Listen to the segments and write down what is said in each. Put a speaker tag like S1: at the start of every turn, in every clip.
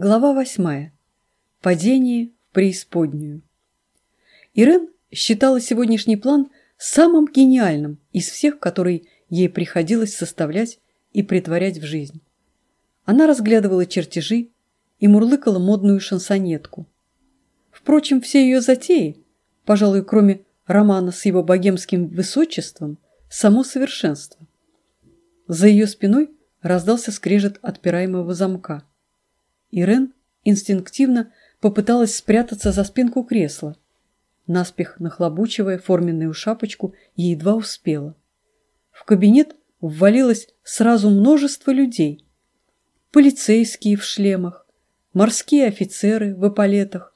S1: Глава восьмая. Падение в преисподнюю. Ирен считала сегодняшний план самым гениальным из всех, которые ей приходилось составлять и притворять в жизнь. Она разглядывала чертежи и мурлыкала модную шансонетку. Впрочем, все ее затеи, пожалуй, кроме романа с его богемским высочеством, само совершенство. За ее спиной раздался скрежет отпираемого замка. Ирен инстинктивно попыталась спрятаться за спинку кресла. Наспех нахлобучивая форменную шапочку, едва успела. В кабинет ввалилось сразу множество людей. Полицейские в шлемах, морские офицеры в эполетах,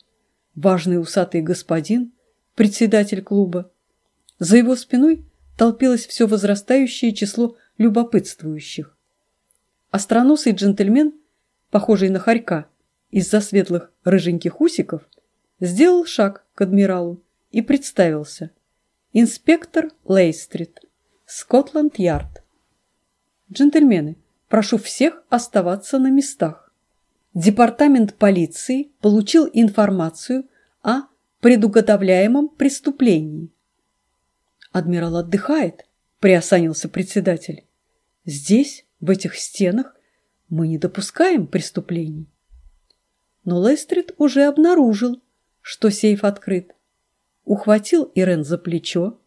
S1: важный усатый господин, председатель клуба. За его спиной толпилось все возрастающее число любопытствующих. Остроносый джентльмен похожий на хорька, из-за светлых рыженьких усиков, сделал шаг к адмиралу и представился. Инспектор Лейстрит, Скотланд-Ярд. Джентльмены, прошу всех оставаться на местах. Департамент полиции получил информацию о предуготовляемом преступлении. Адмирал отдыхает, приосанился председатель. Здесь, в этих стенах, мы не допускаем преступлений. Но Лестрид уже обнаружил, что сейф открыт. Ухватил Ирен за плечо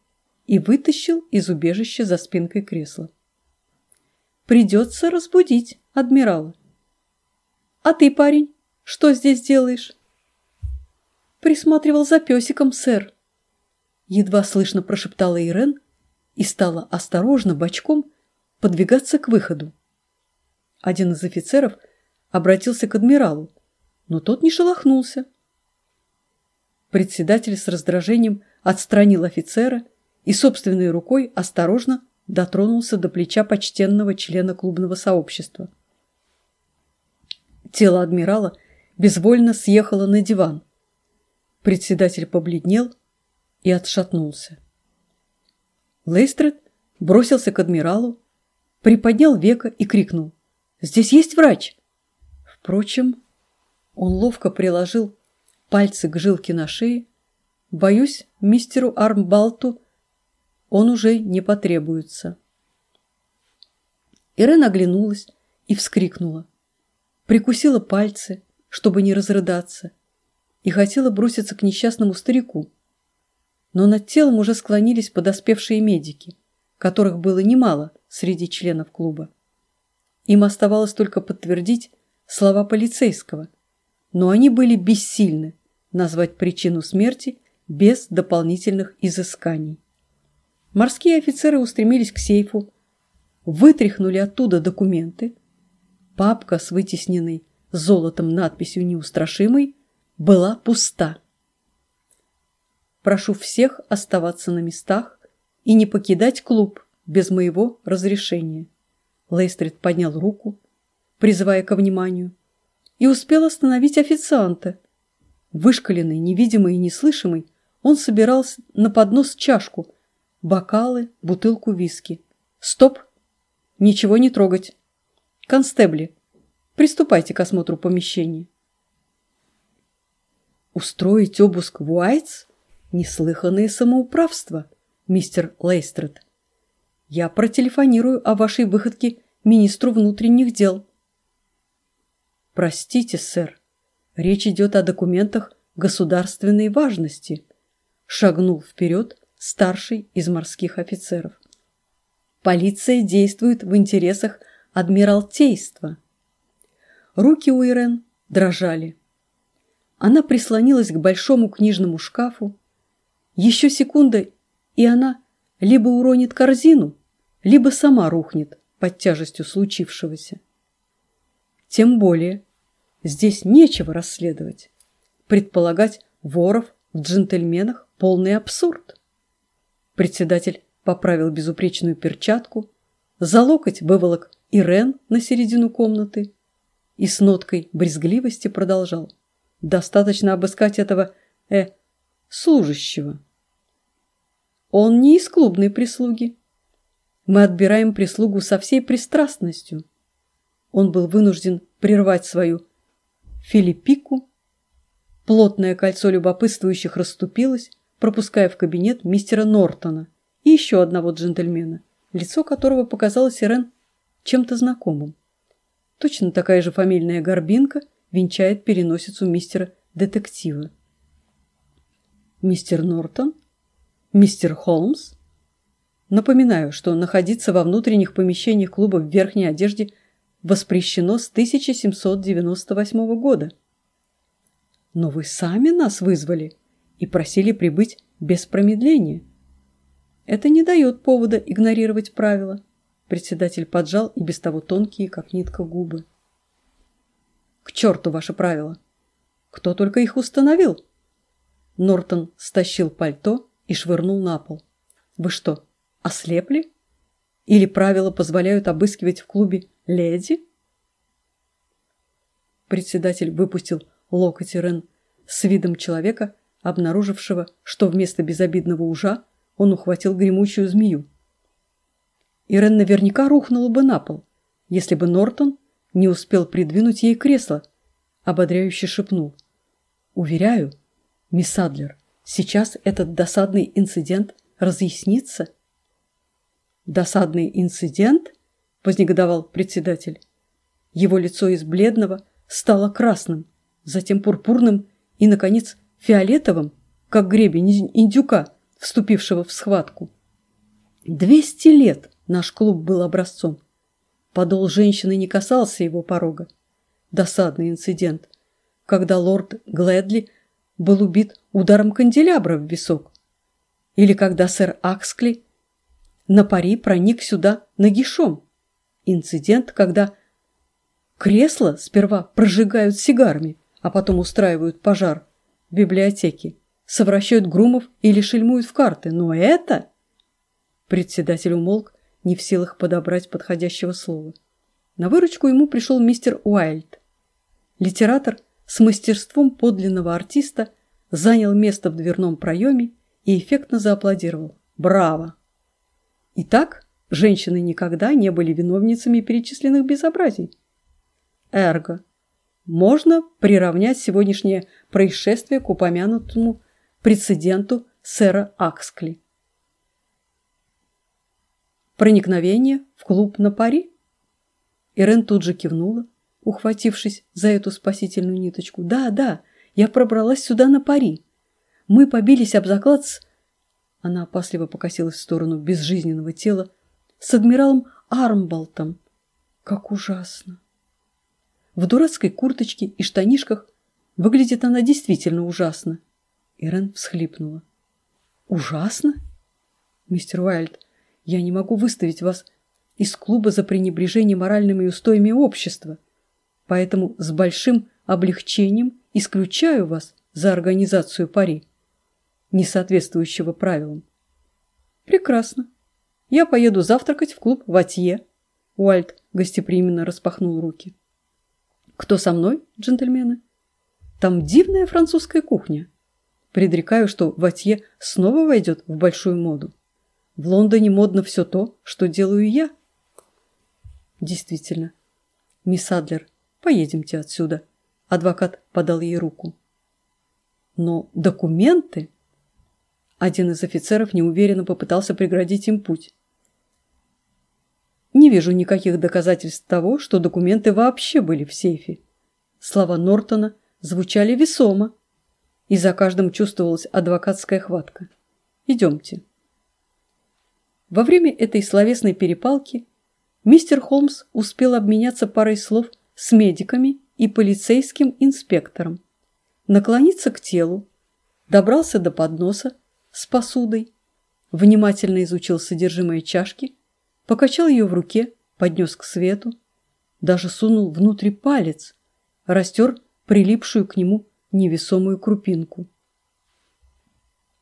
S1: и вытащил из убежища за спинкой кресла. Придется разбудить адмирала. А ты, парень, что здесь делаешь? Присматривал за песиком, сэр. Едва слышно прошептала Ирен и стала осторожно бочком подвигаться к выходу. Один из офицеров обратился к адмиралу, но тот не шелохнулся. Председатель с раздражением отстранил офицера и собственной рукой осторожно дотронулся до плеча почтенного члена клубного сообщества. Тело адмирала безвольно съехало на диван. Председатель побледнел и отшатнулся. Лейстред бросился к адмиралу, приподнял века и крикнул. Здесь есть врач. Впрочем, он ловко приложил пальцы к жилке на шее. Боюсь, мистеру Армбалту он уже не потребуется. Ирен оглянулась и вскрикнула. Прикусила пальцы, чтобы не разрыдаться, и хотела броситься к несчастному старику. Но над телом уже склонились подоспевшие медики, которых было немало среди членов клуба. Им оставалось только подтвердить слова полицейского, но они были бессильны назвать причину смерти без дополнительных изысканий. Морские офицеры устремились к сейфу, вытряхнули оттуда документы. Папка с вытесненной золотом надписью «Неустрашимый» была пуста. Прошу всех оставаться на местах и не покидать клуб без моего разрешения. Лейстрид поднял руку, призывая ко вниманию, и успел остановить официанта. Вышкаленный, невидимый и неслышимый, он собирал на поднос чашку, бокалы, бутылку виски. «Стоп! Ничего не трогать! Констебли, приступайте к осмотру помещения!» «Устроить обыск в Уайтс? Неслыханное самоуправство, мистер Лейстред!» Я протелефонирую о вашей выходке министру внутренних дел. Простите, сэр, речь идет о документах государственной важности. Шагнул вперед старший из морских офицеров. Полиция действует в интересах адмиралтейства. Руки у Ирен дрожали. Она прислонилась к большому книжному шкафу. Еще секунда, и она либо уронит корзину, либо сама рухнет под тяжестью случившегося. Тем более, здесь нечего расследовать. Предполагать воров в джентльменах – полный абсурд. Председатель поправил безупречную перчатку, за локоть выволок Ирен на середину комнаты и с ноткой брезгливости продолжал. Достаточно обыскать этого, э, служащего. Он не из клубной прислуги. Мы отбираем прислугу со всей пристрастностью. Он был вынужден прервать свою Филиппику. Плотное кольцо любопытствующих расступилось, пропуская в кабинет мистера Нортона и еще одного джентльмена, лицо которого показалось Ирен чем-то знакомым. Точно такая же фамильная горбинка венчает переносицу мистера-детектива. Мистер Нортон? Мистер Холмс? Напоминаю, что находиться во внутренних помещениях клуба в верхней одежде воспрещено с 1798 года. Но вы сами нас вызвали и просили прибыть без промедления. Это не дает повода игнорировать правила. Председатель поджал и без того тонкие, как нитка, губы. К черту ваши правила! Кто только их установил? Нортон стащил пальто и швырнул на пол. Вы что, ослепли? Или правила позволяют обыскивать в клубе леди? Председатель выпустил локоть Ирен с видом человека, обнаружившего, что вместо безобидного ужа он ухватил гремучую змею. Ирен наверняка рухнула бы на пол, если бы Нортон не успел придвинуть ей кресло, ободряюще шепнул. «Уверяю, мисс Адлер, сейчас этот досадный инцидент разъяснится». «Досадный инцидент?» – вознегодовал председатель. Его лицо из бледного стало красным, затем пурпурным и, наконец, фиолетовым, как гребень индюка, вступившего в схватку. Двести лет наш клуб был образцом. Подол женщины не касался его порога. Досадный инцидент, когда лорд Глэдли был убит ударом канделябра в висок. Или когда сэр Акскли на пари проник сюда нагишом. Инцидент, когда кресла сперва прожигают сигарами, а потом устраивают пожар в библиотеке, совращают грумов или шельмуют в карты. Но это... Председатель умолк, не в силах подобрать подходящего слова. На выручку ему пришел мистер Уайльд. Литератор с мастерством подлинного артиста занял место в дверном проеме и эффектно зааплодировал. «Браво!» Итак, женщины никогда не были виновницами перечисленных безобразий. Эрго. Можно приравнять сегодняшнее происшествие к упомянутому прецеденту сэра Акскли. Проникновение в клуб на пари? Ирен тут же кивнула, ухватившись за эту спасительную ниточку. Да, да, я пробралась сюда на пари. Мы побились об заклад с она опасливо покосилась в сторону безжизненного тела с адмиралом Армболтом. Как ужасно! В дурацкой курточке и штанишках выглядит она действительно ужасно. Ирен всхлипнула. «Ужасно? Мистер Уайльд, я не могу выставить вас из клуба за пренебрежение моральными устоями общества, поэтому с большим облегчением исключаю вас за организацию пари не соответствующего правилам. Прекрасно. Я поеду завтракать в клуб Ватье. Уальт гостеприимно распахнул руки. Кто со мной, джентльмены? Там дивная французская кухня. Предрекаю, что Ватье снова войдет в большую моду. В Лондоне модно все то, что делаю я. Действительно. Мисс Адлер, поедемте отсюда. Адвокат подал ей руку. Но документы... Один из офицеров неуверенно попытался преградить им путь. Не вижу никаких доказательств того, что документы вообще были в сейфе. Слова Нортона звучали весомо, и за каждым чувствовалась адвокатская хватка. Идемте. Во время этой словесной перепалки мистер Холмс успел обменяться парой слов с медиками и полицейским инспектором, наклониться к телу, добрался до подноса с посудой, внимательно изучил содержимое чашки, покачал ее в руке, поднес к свету, даже сунул внутрь палец, растер прилипшую к нему невесомую крупинку.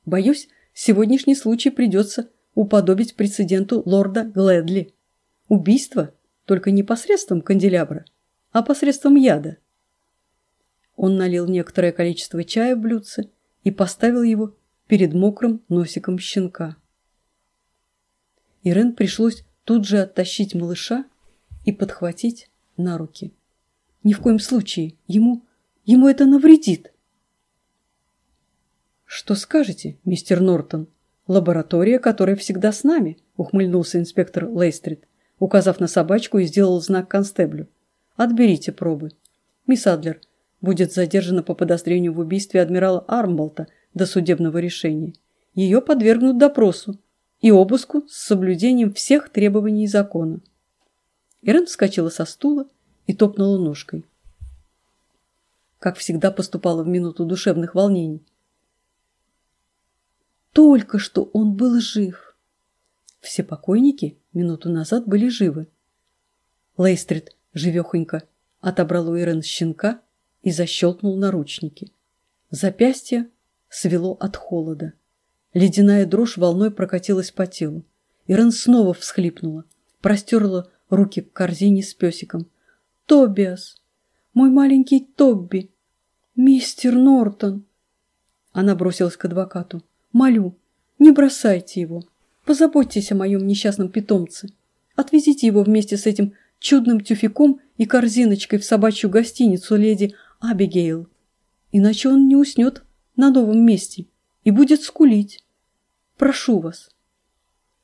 S1: Боюсь, сегодняшний случай придется уподобить прецеденту лорда Глэдли. Убийство только не посредством канделябра, а посредством яда. Он налил некоторое количество чая в блюдце и поставил его перед мокрым носиком щенка. Ирен пришлось тут же оттащить малыша и подхватить на руки. Ни в коем случае ему Ему это навредит. Что скажете, мистер Нортон? Лаборатория, которая всегда с нами, ухмыльнулся инспектор Лейстрид, указав на собачку и сделал знак констеблю. Отберите пробы. Мисс Адлер будет задержана по подозрению в убийстве адмирала Армболта до судебного решения. Ее подвергнут допросу и обыску с соблюдением всех требований закона. Ирен вскочила со стула и топнула ножкой. Как всегда поступала в минуту душевных волнений. Только что он был жив. Все покойники минуту назад были живы. Лейстрид живехонько отобрал у Ирен щенка и защелкнул наручники. Запястье свело от холода. Ледяная дрожь волной прокатилась по телу. Ирен снова всхлипнула, простерла руки к корзине с песиком. «Тобиас! Мой маленький Тобби! Мистер Нортон!» Она бросилась к адвокату. «Молю, не бросайте его. Позаботьтесь о моем несчастном питомце. Отвезите его вместе с этим чудным тюфяком и корзиночкой в собачью гостиницу леди Абигейл. Иначе он не уснет на новом месте и будет скулить. Прошу вас.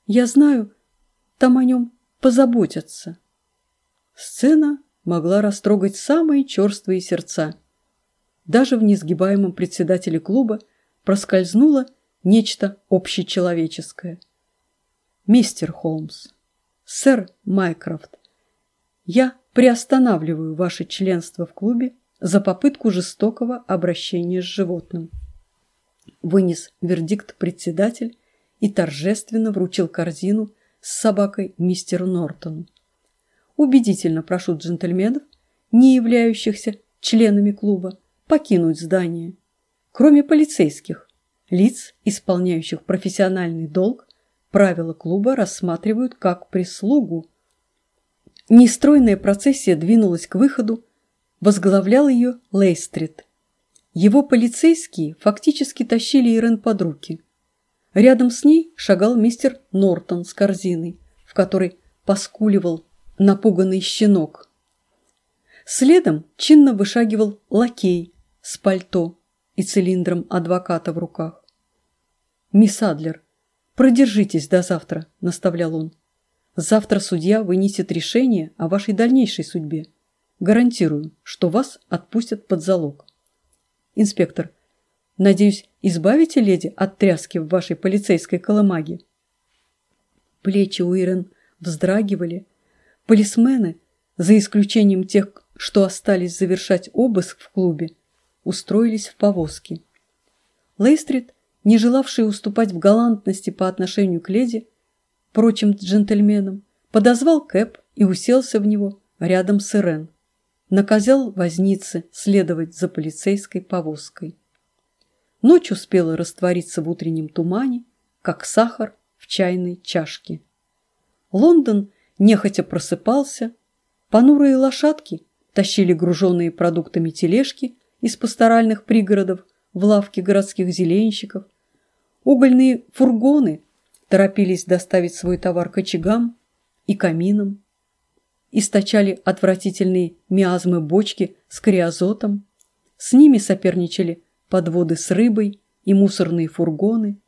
S1: Я знаю, там о нем позаботятся. Сцена могла растрогать самые черствые сердца. Даже в несгибаемом председателе клуба проскользнуло нечто общечеловеческое. «Мистер Холмс, сэр Майкрофт, я приостанавливаю ваше членство в клубе за попытку жестокого обращения с животным. Вынес вердикт председатель и торжественно вручил корзину с собакой мистеру Нортону. Убедительно прошу джентльменов, не являющихся членами клуба, покинуть здание. Кроме полицейских, лиц, исполняющих профессиональный долг, правила клуба рассматривают как прислугу. Нестройная процессия двинулась к выходу, возглавлял ее Лейстрит. Его полицейские фактически тащили Ирен под руки. Рядом с ней шагал мистер Нортон с корзиной, в которой поскуливал напуганный щенок. Следом чинно вышагивал лакей с пальто и цилиндром адвоката в руках. «Мисс Адлер, продержитесь до завтра», – наставлял он. «Завтра судья вынесет решение о вашей дальнейшей судьбе. Гарантирую, что вас отпустят под залог. Инспектор, надеюсь, избавите леди от тряски в вашей полицейской колымаге? Плечи Уирен вздрагивали. Полисмены, за исключением тех, что остались завершать обыск в клубе, устроились в повозке. Лейстрид, не желавший уступать в галантности по отношению к леди, прочим джентльменам, подозвал Кэп и уселся в него рядом с Ирен наказал вознице следовать за полицейской повозкой. Ночь успела раствориться в утреннем тумане, как сахар в чайной чашке. Лондон нехотя просыпался, понурые лошадки тащили груженные продуктами тележки из пасторальных пригородов в лавки городских зеленщиков, угольные фургоны торопились доставить свой товар к очагам и каминам, источали отвратительные миазмы бочки с криозотом, с ними соперничали подводы с рыбой и мусорные фургоны,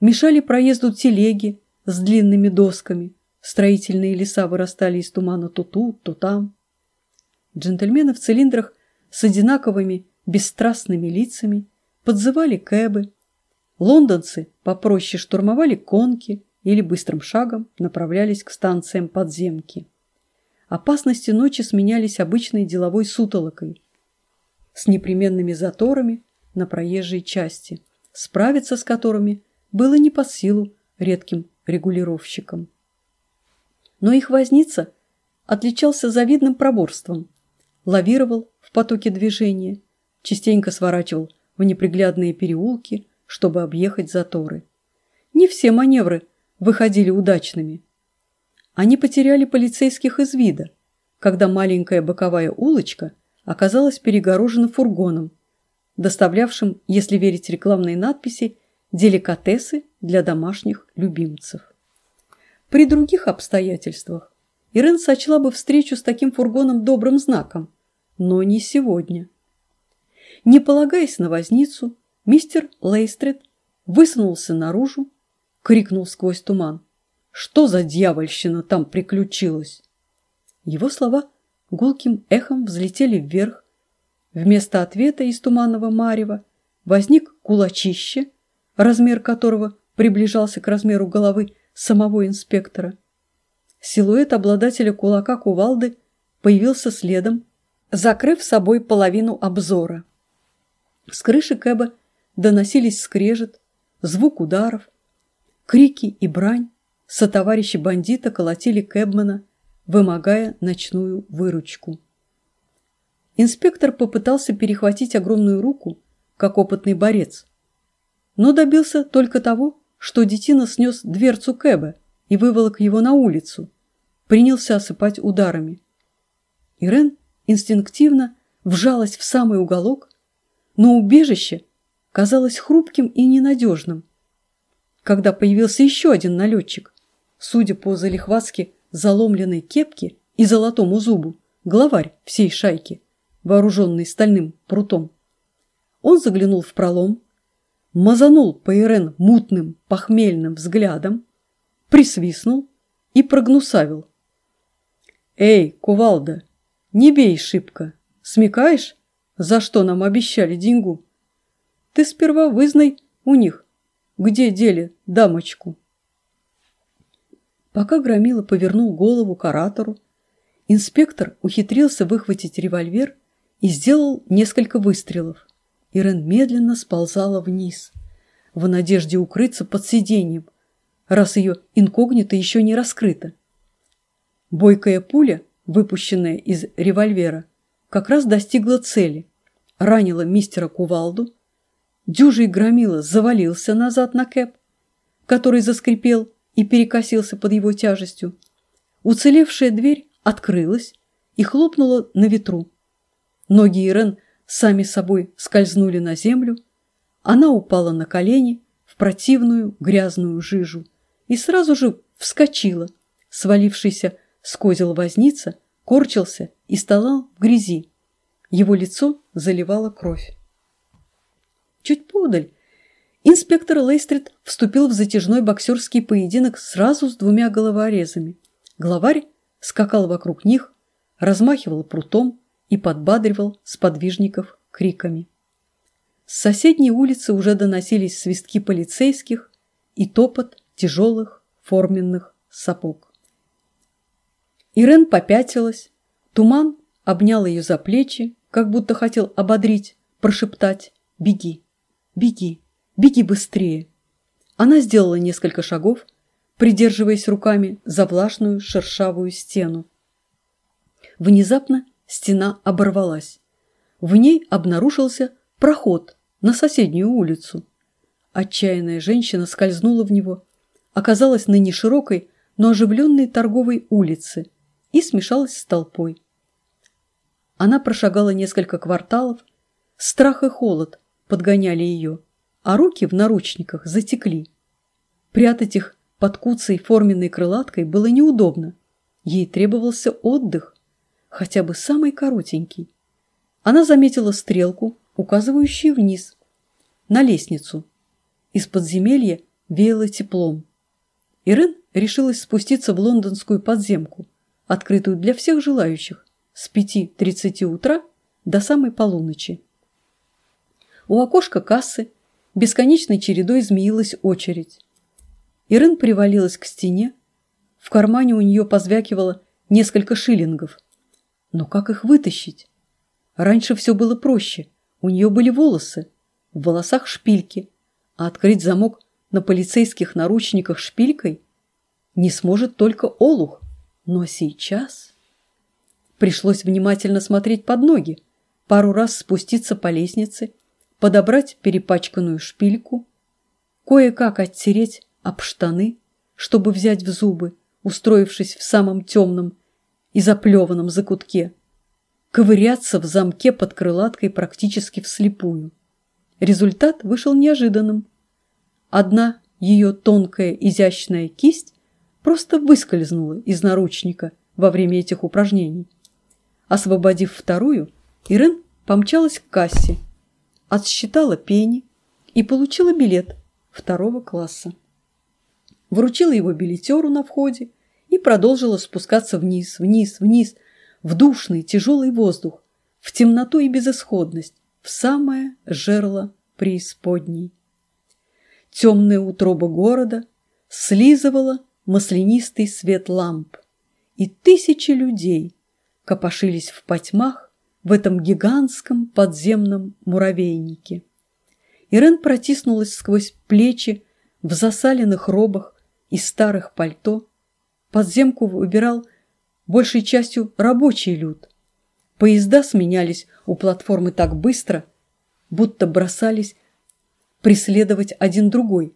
S1: мешали проезду телеги с длинными досками, строительные леса вырастали из тумана то тут, то там. Джентльмены в цилиндрах с одинаковыми бесстрастными лицами подзывали кэбы, лондонцы попроще штурмовали конки или быстрым шагом направлялись к станциям подземки. Опасности ночи сменялись обычной деловой сутолокой с непременными заторами на проезжей части, справиться с которыми было не под силу редким регулировщикам. Но их возница отличался завидным проборством, лавировал в потоке движения, частенько сворачивал в неприглядные переулки, чтобы объехать заторы. Не все маневры выходили удачными – они потеряли полицейских из вида, когда маленькая боковая улочка оказалась перегорожена фургоном, доставлявшим, если верить рекламной надписи, деликатесы для домашних любимцев. При других обстоятельствах Ирен сочла бы встречу с таким фургоном добрым знаком, но не сегодня. Не полагаясь на возницу, мистер Лейстрид высунулся наружу, крикнул сквозь туман. «Что за дьявольщина там приключилась?» Его слова гулким эхом взлетели вверх. Вместо ответа из туманного марева возник кулачище, размер которого приближался к размеру головы самого инспектора. Силуэт обладателя кулака кувалды появился следом, закрыв собой половину обзора. С крыши Кэба доносились скрежет, звук ударов, крики и брань. Сотоварищи бандита колотили Кэбмана, вымогая ночную выручку. Инспектор попытался перехватить огромную руку, как опытный борец, но добился только того, что детина снес дверцу Кэба и выволок его на улицу, принялся осыпать ударами. Ирен инстинктивно вжалась в самый уголок, но убежище казалось хрупким и ненадежным. Когда появился еще один налетчик, судя по залихватски заломленной кепке и золотому зубу, главарь всей шайки, вооруженный стальным прутом. Он заглянул в пролом, мазанул по Ирен мутным, похмельным взглядом, присвистнул и прогнусавил. «Эй, кувалда, не бей шибко, смекаешь, за что нам обещали деньгу? Ты сперва вызнай у них, где дели дамочку». Пока Громила повернул голову к оратору, инспектор ухитрился выхватить револьвер и сделал несколько выстрелов. Ирен медленно сползала вниз, в надежде укрыться под сиденьем, раз ее инкогнито еще не раскрыто. Бойкая пуля, выпущенная из револьвера, как раз достигла цели, ранила мистера Кувалду, дюжий громила завалился назад на кэп, который заскрипел и перекосился под его тяжестью. Уцелевшая дверь открылась и хлопнула на ветру. Ноги Ирен сами собой скользнули на землю, она упала на колени в противную грязную жижу и сразу же вскочила. Свалившийся с козел возница корчился и столал в грязи. Его лицо заливало кровь. Чуть подаль Инспектор Лейстрид вступил в затяжной боксерский поединок сразу с двумя головорезами. Главарь скакал вокруг них, размахивал прутом и подбадривал сподвижников криками. С соседней улицы уже доносились свистки полицейских и топот тяжелых форменных сапог. Ирен попятилась, туман обнял ее за плечи, как будто хотел ободрить, прошептать «Беги, беги». Беги быстрее!» Она сделала несколько шагов, придерживаясь руками за влажную шершавую стену. Внезапно стена оборвалась. В ней обнаружился проход на соседнюю улицу. Отчаянная женщина скользнула в него, оказалась на неширокой, но оживленной торговой улице и смешалась с толпой. Она прошагала несколько кварталов, страх и холод подгоняли ее – а руки в наручниках затекли. Прятать их под куцей форменной крылаткой было неудобно. Ей требовался отдых, хотя бы самый коротенький. Она заметила стрелку, указывающую вниз, на лестницу. Из подземелья веяло теплом. Ирен решилась спуститься в лондонскую подземку, открытую для всех желающих, с 5.30 утра до самой полуночи. У окошка кассы Бесконечной чередой змеилась очередь. Ирен привалилась к стене. В кармане у нее позвякивало несколько шиллингов. Но как их вытащить? Раньше все было проще. У нее были волосы, в волосах шпильки, а открыть замок на полицейских наручниках шпилькой не сможет только Олух. Но сейчас... Пришлось внимательно смотреть под ноги, пару раз спуститься по лестнице подобрать перепачканную шпильку, кое-как оттереть об штаны, чтобы взять в зубы, устроившись в самом темном и заплеванном закутке, ковыряться в замке под крылаткой практически вслепую. Результат вышел неожиданным. Одна ее тонкая изящная кисть просто выскользнула из наручника во время этих упражнений. Освободив вторую, Ирен помчалась к кассе отсчитала пени и получила билет второго класса. Вручила его билетеру на входе и продолжила спускаться вниз, вниз, вниз, в душный, тяжелый воздух, в темноту и безысходность, в самое жерло преисподней. Темная утроба города слизывала маслянистый свет ламп, и тысячи людей копошились в потьмах в этом гигантском подземном муравейнике. Ирен протиснулась сквозь плечи в засаленных робах и старых пальто. Подземку выбирал большей частью рабочий люд. Поезда сменялись у платформы так быстро, будто бросались преследовать один другой,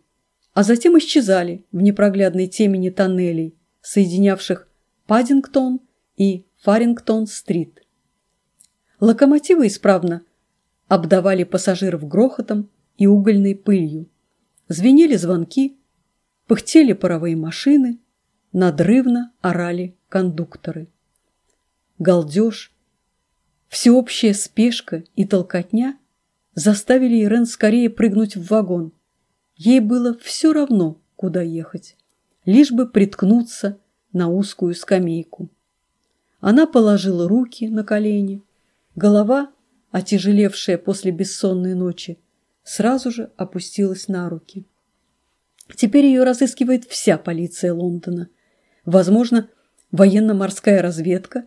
S1: а затем исчезали в непроглядной темени тоннелей, соединявших Паддингтон и Фарингтон-стрит. Локомотивы исправно обдавали пассажиров грохотом и угольной пылью. Звенели звонки, пыхтели паровые машины, надрывно орали кондукторы. Галдеж, всеобщая спешка и толкотня заставили Ирен скорее прыгнуть в вагон. Ей было все равно, куда ехать, лишь бы приткнуться на узкую скамейку. Она положила руки на колени, голова, отяжелевшая после бессонной ночи, сразу же опустилась на руки. Теперь ее разыскивает вся полиция Лондона. Возможно, военно-морская разведка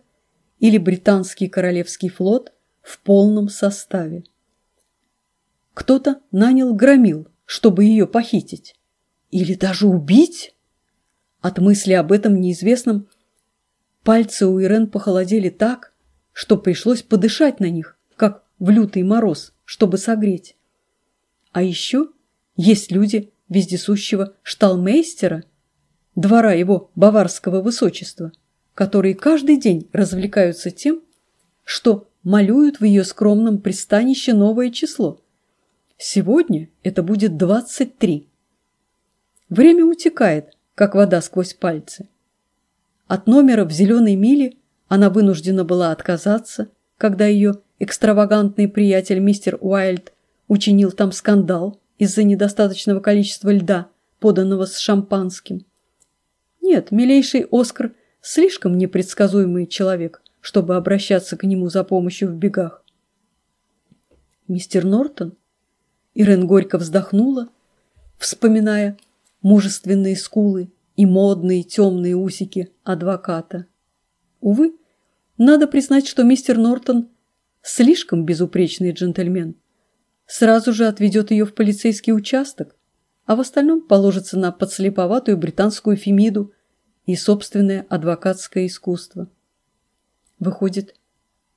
S1: или британский королевский флот в полном составе. Кто-то нанял громил, чтобы ее похитить. Или даже убить? От мысли об этом неизвестном пальцы у Ирен похолодели так, что пришлось подышать на них, как в лютый мороз, чтобы согреть. А еще есть люди вездесущего шталмейстера, двора его баварского высочества, которые каждый день развлекаются тем, что малюют в ее скромном пристанище новое число – Сегодня это будет 23. Время утекает, как вода сквозь пальцы. От номера в зеленой миле она вынуждена была отказаться, когда ее экстравагантный приятель мистер Уайльд учинил там скандал из-за недостаточного количества льда, поданного с шампанским. Нет, милейший Оскар слишком непредсказуемый человек, чтобы обращаться к нему за помощью в бегах. Мистер Нортон Ирен горько вздохнула, вспоминая мужественные скулы и модные темные усики адвоката. Увы, надо признать, что мистер Нортон слишком безупречный джентльмен. Сразу же отведет ее в полицейский участок, а в остальном положится на подслеповатую британскую фемиду и собственное адвокатское искусство. Выходит,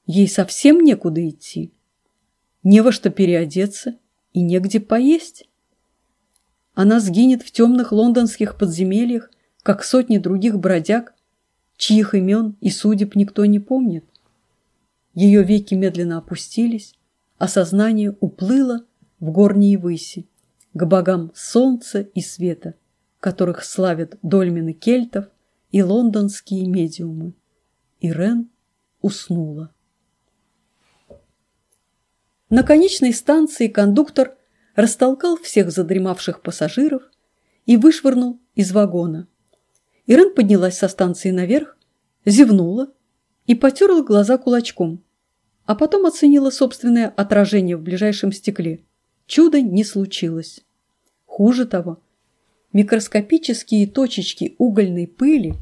S1: ей совсем некуда идти, не во что переодеться – и негде поесть. Она сгинет в темных лондонских подземельях, как сотни других бродяг, чьих имен и судеб никто не помнит. Ее веки медленно опустились, а сознание уплыло в горние выси, к богам солнца и света, которых славят дольмены кельтов и лондонские медиумы. Ирен уснула. На конечной станции кондуктор растолкал всех задремавших пассажиров и вышвырнул из вагона. Ирен поднялась со станции наверх, зевнула и потерла глаза кулачком, а потом оценила собственное отражение в ближайшем стекле. Чудо не случилось. Хуже того, микроскопические точечки угольной пыли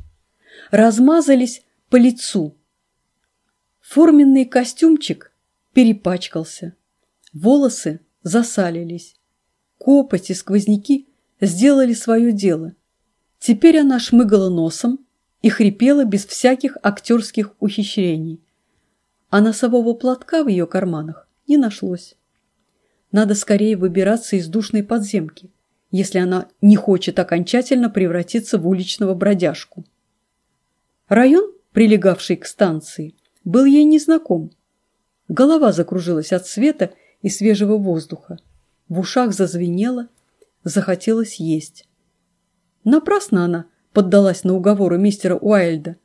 S1: размазались по лицу. Форменный костюмчик перепачкался. Волосы засалились. Копоть и сквозняки сделали свое дело. Теперь она шмыгала носом и хрипела без всяких актерских ухищрений. А носового платка в ее карманах не нашлось. Надо скорее выбираться из душной подземки, если она не хочет окончательно превратиться в уличного бродяжку. Район, прилегавший к станции, был ей незнаком. Голова закружилась от света и свежего воздуха. В ушах зазвенело, захотелось есть. Напрасно она поддалась на уговоры мистера Уайльда,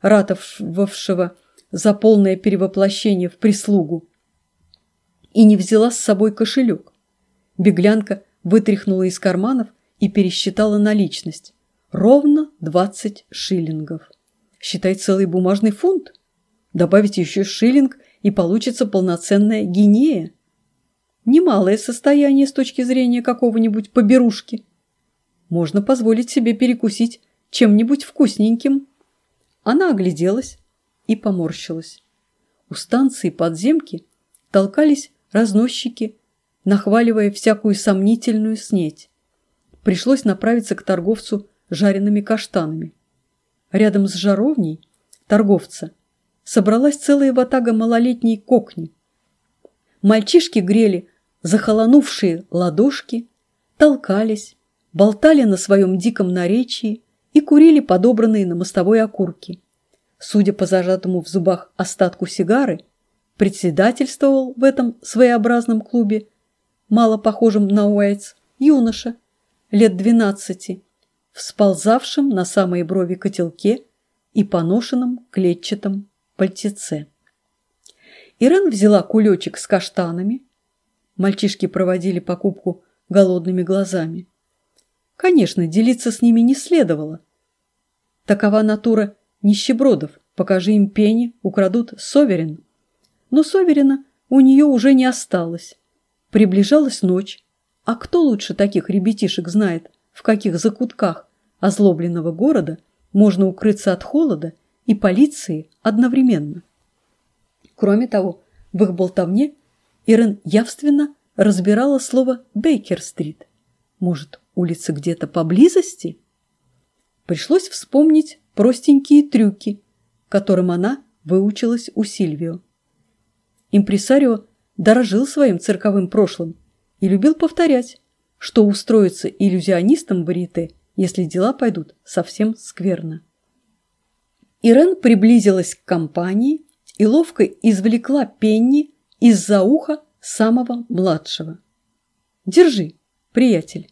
S1: ратовавшего за полное перевоплощение в прислугу. и не взяла с собой кошелек. Беглянка вытряхнула из карманов и пересчитала наличность. Ровно 20 шиллингов. Считай целый бумажный фунт. Добавить еще шиллинг, и получится полноценная гинея. Немалое состояние с точки зрения какого-нибудь поберушки. Можно позволить себе перекусить чем-нибудь вкусненьким. Она огляделась и поморщилась. У станции подземки толкались разносчики, нахваливая всякую сомнительную снеть. Пришлось направиться к торговцу жареными каштанами. Рядом с жаровней торговца собралась целая ватага малолетней кокни. Мальчишки грели захолонувшие ладошки, толкались, болтали на своем диком наречии и курили подобранные на мостовой окурки. Судя по зажатому в зубах остатку сигары, председательствовал в этом своеобразном клубе, мало похожем на Уайтс, юноша, лет двенадцати, в сползавшем на самые брови котелке и поношенном клетчатом пальтеце. Ирен взяла кулечек с каштанами. Мальчишки проводили покупку голодными глазами. Конечно, делиться с ними не следовало. Такова натура нищебродов. Покажи им пени, украдут Соверин но Соверина у нее уже не осталось. Приближалась ночь, а кто лучше таких ребятишек знает, в каких закутках озлобленного города можно укрыться от холода и полиции одновременно. Кроме того, в их болтовне Ирен явственно разбирала слово «Бейкер-стрит». Может, улица где-то поблизости? Пришлось вспомнить простенькие трюки, которым она выучилась у Сильвио. Импресарио дорожил своим цирковым прошлым и любил повторять, что устроиться иллюзионистом в Варите, если дела пойдут совсем скверно. Ирен приблизилась к компании и ловко извлекла Пенни из-за уха самого младшего. «Держи, приятель».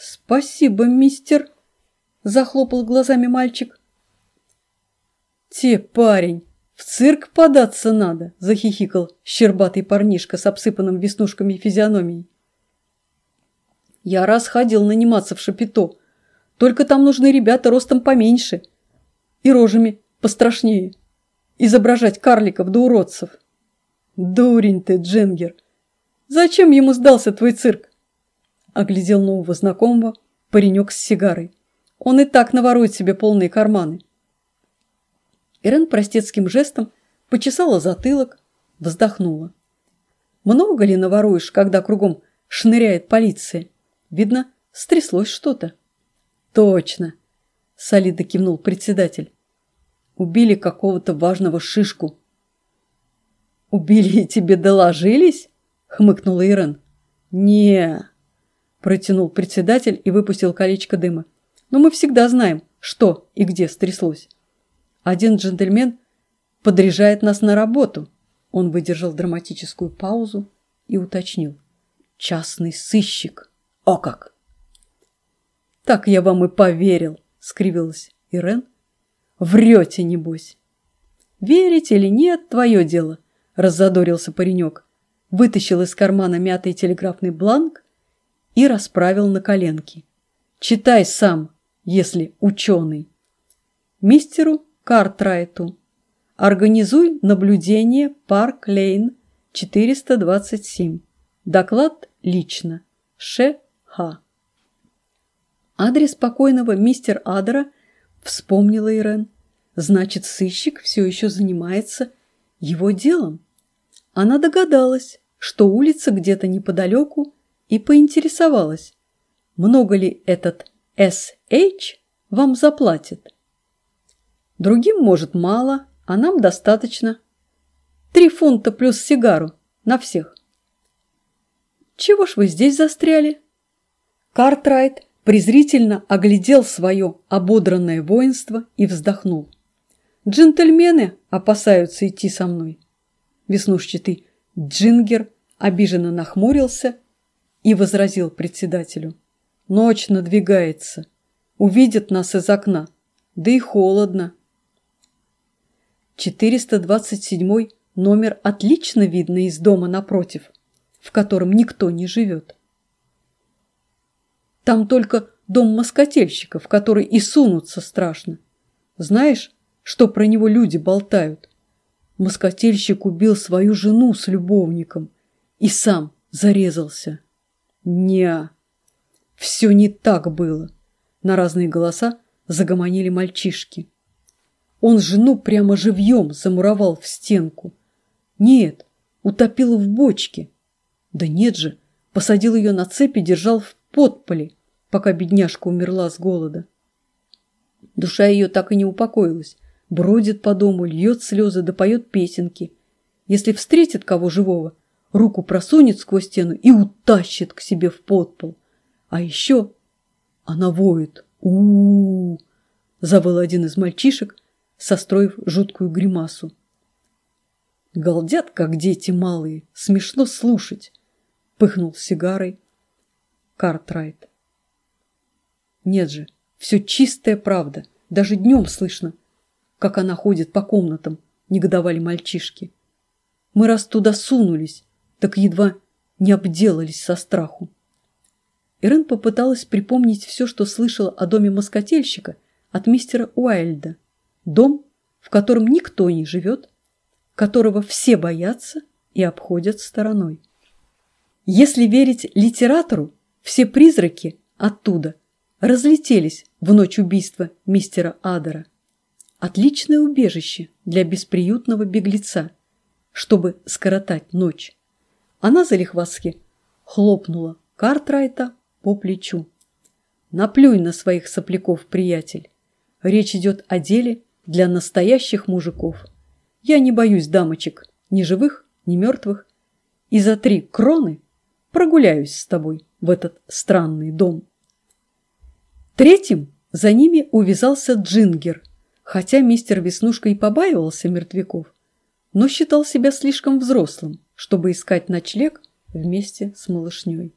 S1: «Спасибо, мистер», – захлопал глазами мальчик. «Те, парень, «В цирк податься надо!» – захихикал щербатый парнишка с обсыпанным веснушками физиономией. «Я раз ходил наниматься в шапито. Только там нужны ребята ростом поменьше и рожами пострашнее. Изображать карликов да уродцев». «Дурень ты, Джингер! Зачем ему сдался твой цирк?» Оглядел нового знакомого паренек с сигарой. «Он и так наворует себе полные карманы». Ирен простецким жестом почесала затылок, вздохнула. Много ли наворуешь, когда кругом шныряет полиция? Видно, стряслось что-то. Точно, солидно кивнул председатель. Убили какого-то важного шишку. Убили и тебе доложились? Хмыкнула Ирен. Не, протянул председатель и выпустил колечко дыма. Но мы всегда знаем, что и где стряслось. Один джентльмен подряжает нас на работу. Он выдержал драматическую паузу и уточнил. Частный сыщик. О как! Так я вам и поверил, скривилась Ирен. Врете, небось. Верить или нет, твое дело, раззадорился паренек. Вытащил из кармана мятый телеграфный бланк и расправил на коленке. Читай сам, если ученый. Мистеру Картрайту. Организуй наблюдение Парк Лейн 427. Доклад лично. Ш. Х. Адрес покойного мистер Адера вспомнила Ирен. Значит, сыщик все еще занимается его делом. Она догадалась, что улица где-то неподалеку, и поинтересовалась, много ли этот S.H. вам заплатит. Другим, может, мало, а нам достаточно. Три фунта плюс сигару на всех. Чего ж вы здесь застряли? Картрайт презрительно оглядел свое ободранное воинство и вздохнул. Джентльмены опасаются идти со мной. Веснушчатый Джингер обиженно нахмурился и возразил председателю. Ночь надвигается. Увидят нас из окна. Да и холодно. 427 номер отлично видно из дома напротив, в котором никто не живет. Там только дом москотельщика, в который и сунуться страшно. Знаешь, что про него люди болтают? Москотельщик убил свою жену с любовником и сам зарезался. Не, все не так было. На разные голоса загомонили мальчишки. Он жену прямо живьем замуровал в стенку. Нет, утопил в бочке. Да нет же, посадил ее на цепи, держал в подполе, пока бедняжка умерла с голода. Душа ее так и не упокоилась. Бродит по дому, льет слезы да поет песенки. Если встретит кого живого, руку просунет сквозь стену и утащит к себе в подпол. А еще она воет. у у, -у завыл один из мальчишек, состроив жуткую гримасу. Галдят, как дети малые, смешно слушать, пыхнул сигарой Картрайт. Нет же, все чистая правда, даже днем слышно, как она ходит по комнатам, негодовали мальчишки. Мы раз туда сунулись, так едва не обделались со страху. Ирен попыталась припомнить все, что слышала о доме москотельщика от мистера Уайльда. Дом, в котором никто не живет, которого все боятся и обходят стороной. Если верить литератору, все призраки оттуда разлетелись в ночь убийства мистера Адера. Отличное убежище для бесприютного беглеца, чтобы скоротать ночь. Она залихватски хлопнула Картрайта по плечу. Наплюй на своих сопляков, приятель. Речь идет о деле для настоящих мужиков. Я не боюсь дамочек, ни живых, ни мертвых. И за три кроны прогуляюсь с тобой в этот странный дом. Третьим за ними увязался Джингер, хотя мистер Веснушка и побаивался мертвяков, но считал себя слишком взрослым, чтобы искать ночлег вместе с малышней.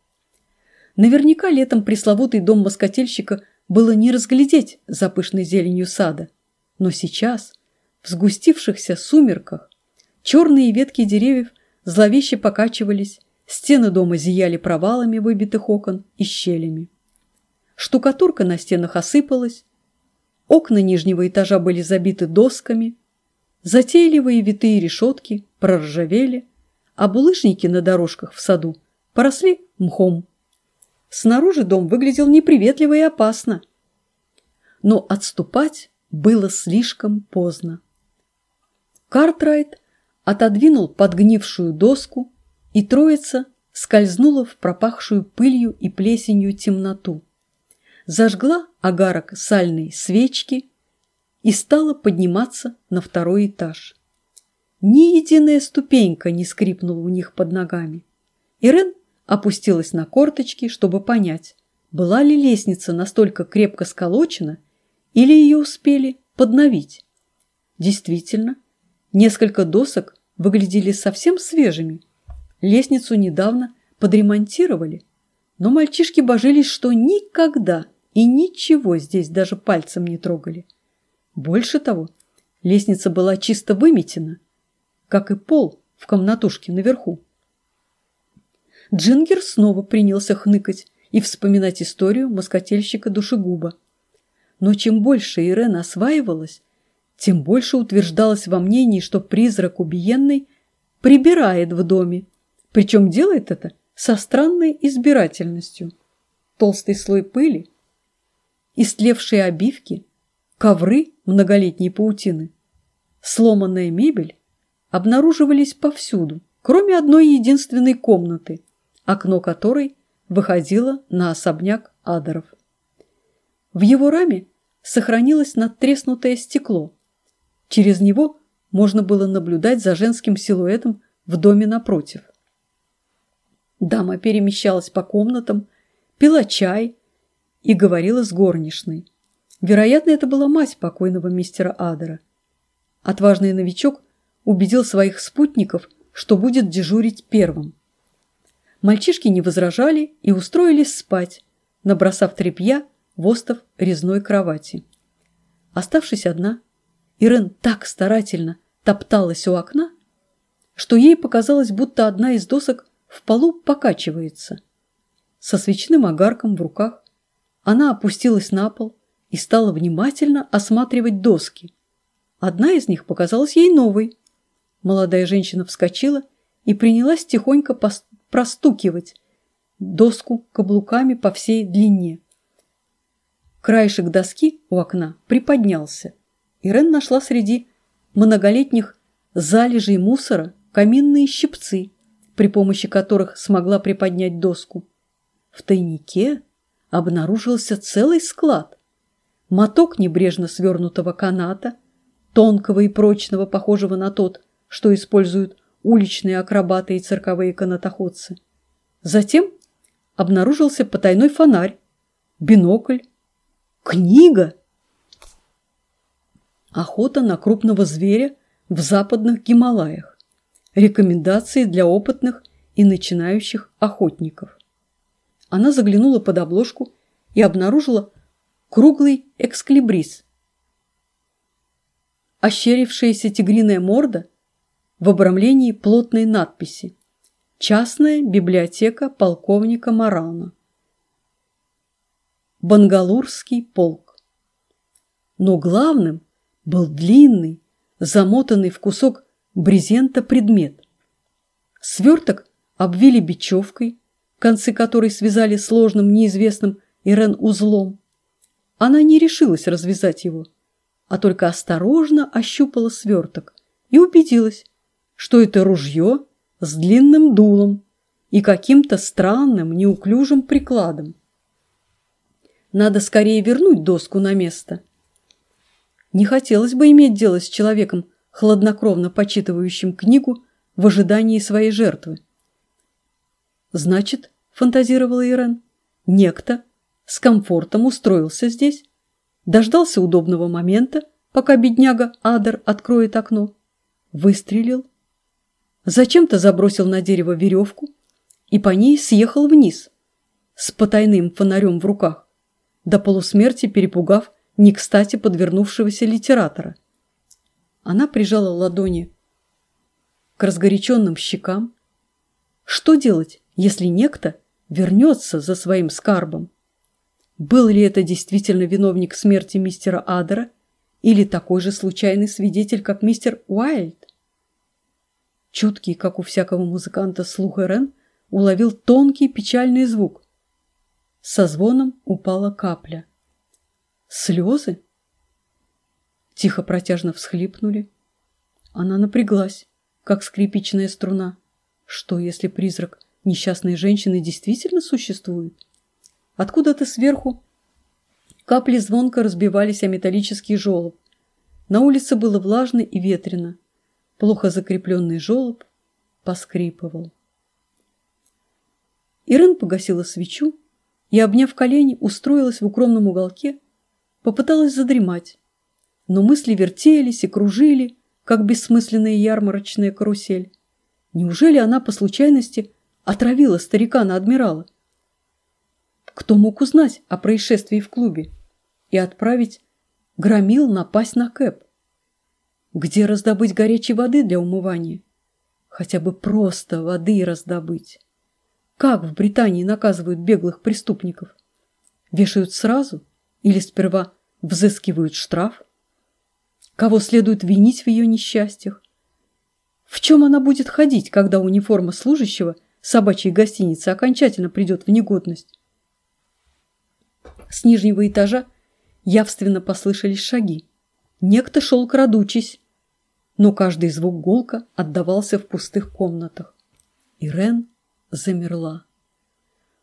S1: Наверняка летом пресловутый дом москотельщика было не разглядеть за пышной зеленью сада, но сейчас, в сгустившихся сумерках, черные ветки деревьев зловеще покачивались, стены дома зияли провалами выбитых окон и щелями. Штукатурка на стенах осыпалась, окна нижнего этажа были забиты досками, затейливые витые решетки проржавели, а булыжники на дорожках в саду поросли мхом. Снаружи дом выглядел неприветливо и опасно. Но отступать было слишком поздно. Картрайт отодвинул подгнившую доску, и троица скользнула в пропахшую пылью и плесенью темноту. Зажгла огарок сальной свечки и стала подниматься на второй этаж. Ни единая ступенька не скрипнула у них под ногами. Ирен опустилась на корточки, чтобы понять, была ли лестница настолько крепко сколочена или ее успели подновить. Действительно, несколько досок выглядели совсем свежими. Лестницу недавно подремонтировали, но мальчишки божились, что никогда и ничего здесь даже пальцем не трогали. Больше того, лестница была чисто выметена – как и пол в комнатушке наверху. Джингер снова принялся хныкать и вспоминать историю москотельщика душегуба. Но чем больше Ирен осваивалась, тем больше утверждалось во мнении, что призрак убиенный прибирает в доме, причем делает это со странной избирательностью. Толстый слой пыли, истлевшие обивки, ковры многолетней паутины, сломанная мебель обнаруживались повсюду, кроме одной единственной комнаты, окно которой выходило на особняк Адеров. В его раме сохранилось надтреснутое стекло. Через него можно было наблюдать за женским силуэтом в доме напротив. Дама перемещалась по комнатам, пила чай и говорила с горничной. Вероятно, это была мать покойного мистера Адера. Отважный новичок убедил своих спутников, что будет дежурить первым. Мальчишки не возражали и устроились спать, набросав тряпья в остов резной кровати. Оставшись одна, Ирен так старательно топталась у окна, что ей показалось, будто одна из досок в полу покачивается. Со свечным огарком в руках она опустилась на пол и стала внимательно осматривать доски. Одна из них показалась ей новой. Молодая женщина вскочила и принялась тихонько простукивать доску каблуками по всей длине. Краешек доски у окна приподнялся. Ирен нашла среди многолетних залежей мусора каминные щипцы, при помощи которых смогла приподнять доску. В тайнике обнаружился целый склад. Моток небрежно свернутого каната, тонкого и прочного, похожего на тот, что используют уличные акробаты и цирковые канатоходцы. Затем обнаружился потайной фонарь, бинокль, книга. Охота на крупного зверя в западных Гималаях. Рекомендации для опытных и начинающих охотников. Она заглянула под обложку и обнаружила круглый эксклибрис. Ощерившаяся тигриная морда в обрамлении плотной надписи «Частная библиотека полковника Марана». Бангалурский полк. Но главным был длинный, замотанный в кусок брезента предмет. Сверток обвили бечевкой, концы которой связали сложным, неизвестным Ирен узлом. Она не решилась развязать его, а только осторожно ощупала сверток и убедилась, что это ружье с длинным дулом и каким-то странным, неуклюжим прикладом. Надо скорее вернуть доску на место. Не хотелось бы иметь дело с человеком, хладнокровно почитывающим книгу в ожидании своей жертвы. Значит, фантазировала Ирен, некто с комфортом устроился здесь, дождался удобного момента, пока бедняга Адер откроет окно, выстрелил, зачем-то забросил на дерево веревку и по ней съехал вниз с потайным фонарем в руках, до полусмерти перепугав не кстати подвернувшегося литератора. Она прижала ладони к разгоряченным щекам. Что делать, если некто вернется за своим скарбом? Был ли это действительно виновник смерти мистера Адера или такой же случайный свидетель, как мистер Уайльд? Чуткий, как у всякого музыканта, слух Эрен уловил тонкий печальный звук. Со звоном упала капля. Слезы? Тихо протяжно всхлипнули. Она напряглась, как скрипичная струна. Что, если призрак несчастной женщины действительно существует? Откуда-то сверху капли звонко разбивались о металлический желоб. На улице было влажно и ветрено. Плохо закрепленный желоб поскрипывал. Ирен погасила свечу и, обняв колени, устроилась в укромном уголке, Попыталась задремать, но мысли вертелись и кружили, как бессмысленная ярмарочная карусель. Неужели она по случайности отравила старика на адмирала? Кто мог узнать о происшествии в клубе и отправить громил напасть на Кэп? Где раздобыть горячей воды для умывания? Хотя бы просто воды раздобыть. Как в Британии наказывают беглых преступников? Вешают сразу – или сперва взыскивают штраф? Кого следует винить в ее несчастьях? В чем она будет ходить, когда униформа служащего собачьей гостиницы окончательно придет в негодность? С нижнего этажа явственно послышались шаги. Некто шел крадучись, но каждый звук гулка отдавался в пустых комнатах. Ирен замерла.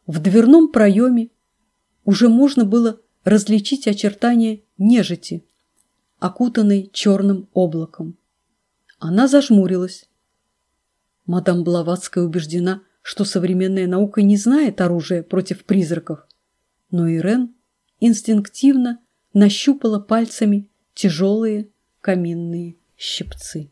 S1: В дверном проеме уже можно было различить очертания нежити, окутанной черным облаком. Она зажмурилась. Мадам Блаватская убеждена, что современная наука не знает оружия против призраков, но Ирен инстинктивно нащупала пальцами тяжелые каминные щипцы.